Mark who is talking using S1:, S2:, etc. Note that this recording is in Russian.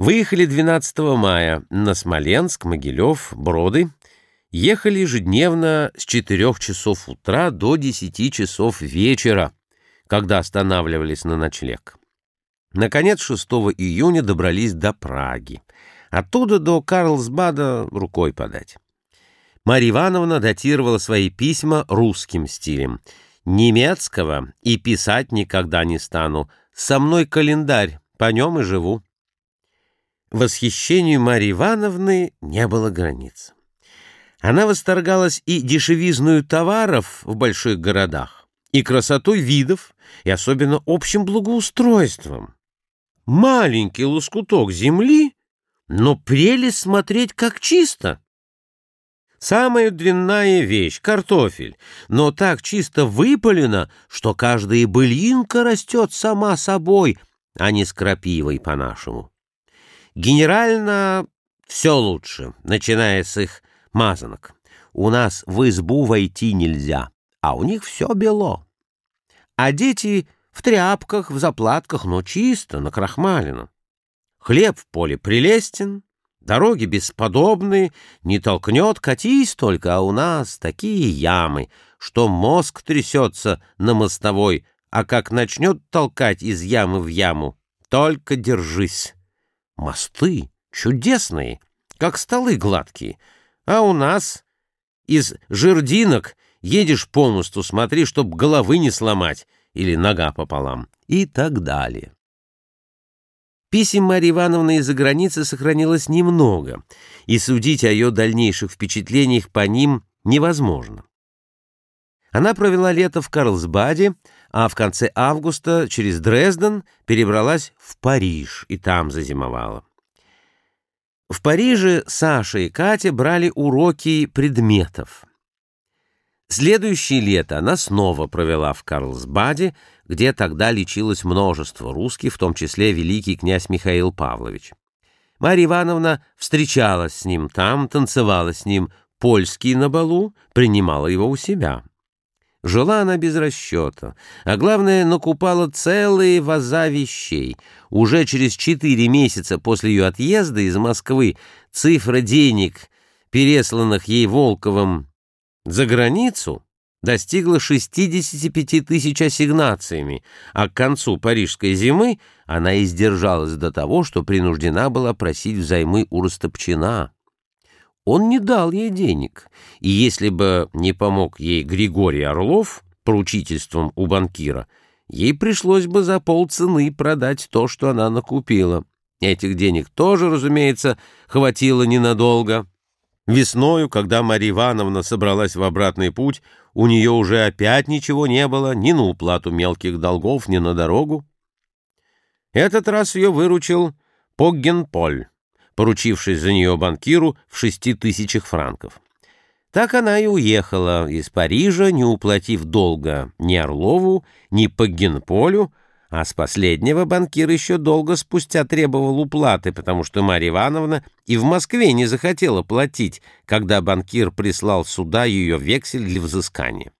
S1: Выехали 12 мая на Смоленск, Могилев, Броды. Ехали ежедневно с 4 часов утра до 10 часов вечера, когда останавливались на ночлег. Наконец, 6 июня добрались до Праги. Оттуда до Карлсбада рукой подать. Марья Ивановна датировала свои письма русским стилем. «Немецкого и писать никогда не стану. Со мной календарь, по нем и живу». Восхищению Марьи Ивановны не было границ. Она восторгалась и дешевизную товаров в больших городах, и красотой видов, и особенно общим благоустройством. Маленький лоскуток земли, но прелесть смотреть как чисто. Самая длинная вещь — картофель, но так чисто выпалена, что каждая былинка растет сама собой, а не с крапивой по-нашему. Генерально все лучше, начиная с их мазанок. У нас в избу войти нельзя, а у них все бело. А дети в тряпках, в заплатках, но чисто, накрахмалено. Хлеб в поле прелестен, дороги бесподобные, не толкнет, катись только, а у нас такие ямы, что мозг трясется на мостовой, а как начнет толкать из ямы в яму, только держись. Мосты чудесные, как столы гладкие. А у нас из жердинок едешь по мосту, смотри, чтоб головы не сломать или нога пополам и так далее. Писем Марьи Ивановны из-за границы сохранилось немного, и судить о ее дальнейших впечатлениях по ним невозможно. Она провела лето в Карлсбаде, а в конце августа через Дрезден перебралась в Париж и там зазимовала. В Париже Саша и Катя брали уроки предметов. Следующее лето она снова провела в Карлсбаде, где тогда лечилось множество русских, в том числе великий князь Михаил Павлович. Марья Ивановна встречалась с ним там, танцевала с ним польский на балу, принимала его у себя. Жила она без расчета, а главное, накупала целые ваза вещей. Уже через четыре месяца после ее отъезда из Москвы цифра денег, пересланных ей Волковым за границу, достигла 65 тысяч ассигнациями, а к концу парижской зимы она издержалась до того, что принуждена была просить взаймы у Растопчина. Он не дал ей денег, и если бы не помог ей Григорий Орлов поручительством у банкира, ей пришлось бы за полцены продать то, что она накупила. Этих денег тоже, разумеется, хватило ненадолго. Весною, когда Марья Ивановна собралась в обратный путь, у нее уже опять ничего не было ни на уплату мелких долгов, ни на дорогу. Этот раз ее выручил Поггенполь поручившись за нее банкиру в шести тысячах франков. Так она и уехала из Парижа, не уплатив долга ни Орлову, ни Погенполю, а с последнего банкир еще долго спустя требовал уплаты, потому что Марья Ивановна и в Москве не захотела платить, когда банкир прислал сюда ее вексель для взыскания.